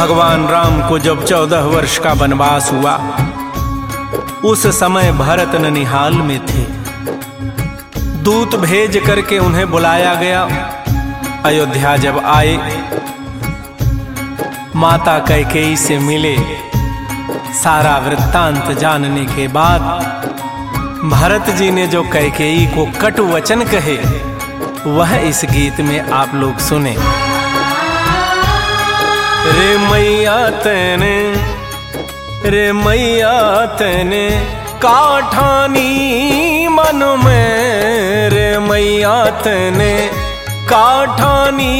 भगवान राम को जब चौदह वर्ष का वनवास हुआ, उस समय भरत ननिहाल में थे। दूत भेज करके उन्हें बुलाया गया। अयोध्या जब आए, माता कैकेयी से मिले। सारा वृत्तांत जानने के बाद भरत जी ने जो कैकेयी को कटु वचन कहे, वह इस गीत में आप लोग सुने। मैया तेने रे मैया तेने काठानी मन में रे मैया तेने काठानी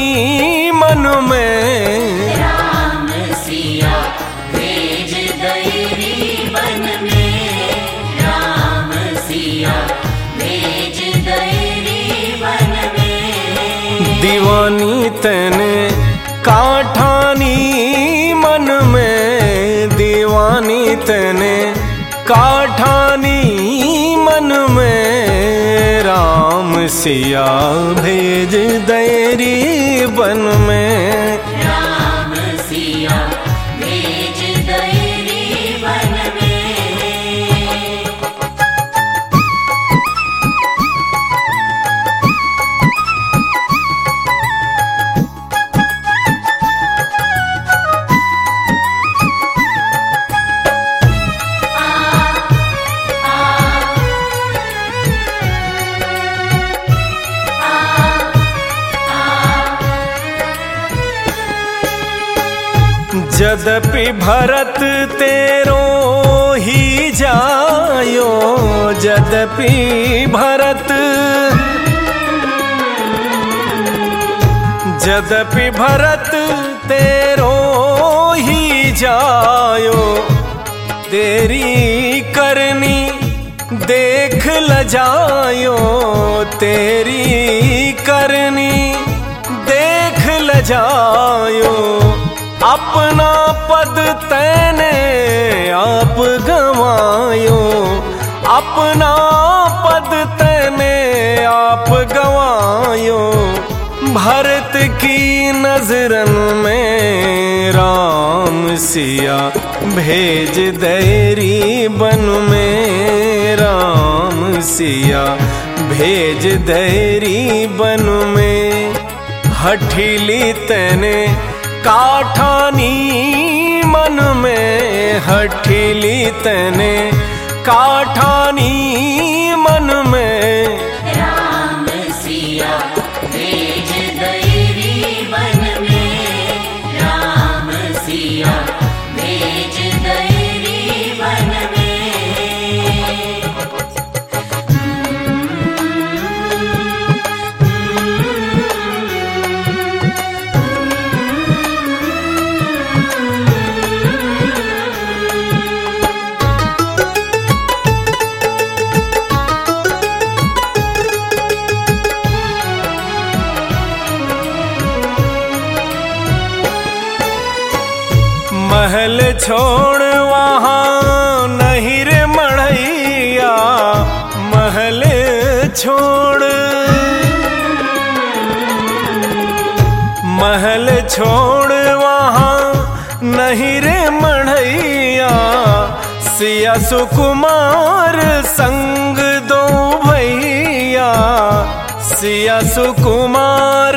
मन में। राम सिया भेज दैरी बन में। राम सिया भेज दैरी बन में। दीवानी तेने काठानी काठानी मन में राम सिया भेज दैरी बन में। जदपि भरत तेरो ही जायो जदपि भरत जदपि भरत तेरो ही जायो, तेरी करनी देख ल जायो, तेरी करनी देख ल जायो। अपना पद तैने आप गवायो। अपना पद तैने आप गवायो। भरत की नजरन में राम सिया भेज दैरी बन में। राम सिया भेज दैरी बन में। हठिली तने काठानी मन में हठिली तने। काठानी मन में राम सिया छोड़ वहाँ नहीं रे मढ़ैया महल छोड़। महल छोड़ वहाँ नहीं रे मढ़ैया सिया सुकुमार संग दो भैया। सिया सुकुमार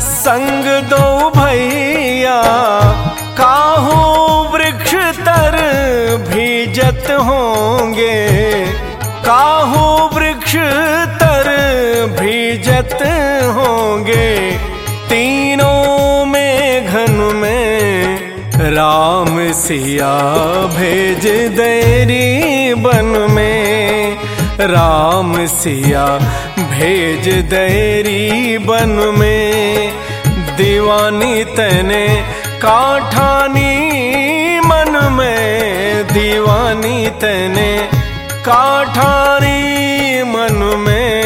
संग दो भैया। राम सिया भेज दैरी बन में। राम सिया भेज दैरी बन में। दीवानी तने काठानी मन में। दीवानी तने काठानी मन में।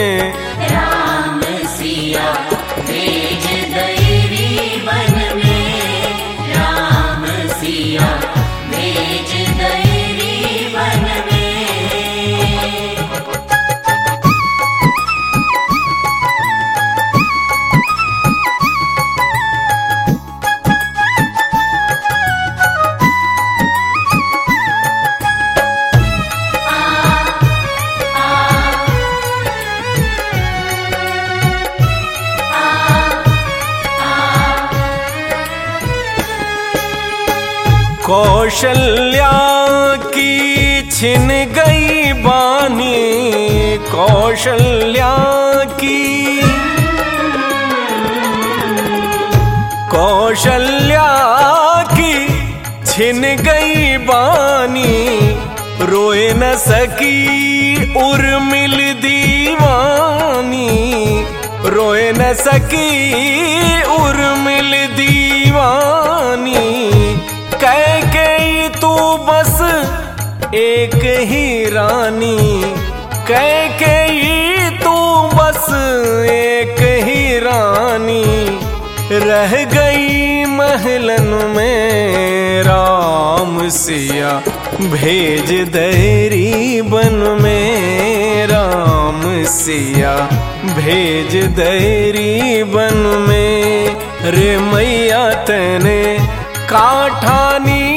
कौशल्या की छिन गई बानी। कौशल्या की। कौशल्या की छिन गई बानी। रोए न सकी उर्मिल दीवानी। रोए न सकी उर्मिल दीवानी। एक ही रानी, कह के ही तू बस एक ही रानी। रह गई महलन में राम सिया, भेज दैरी बन में राम सिया, भेज दैरी बन में। रे मैया तने काठानी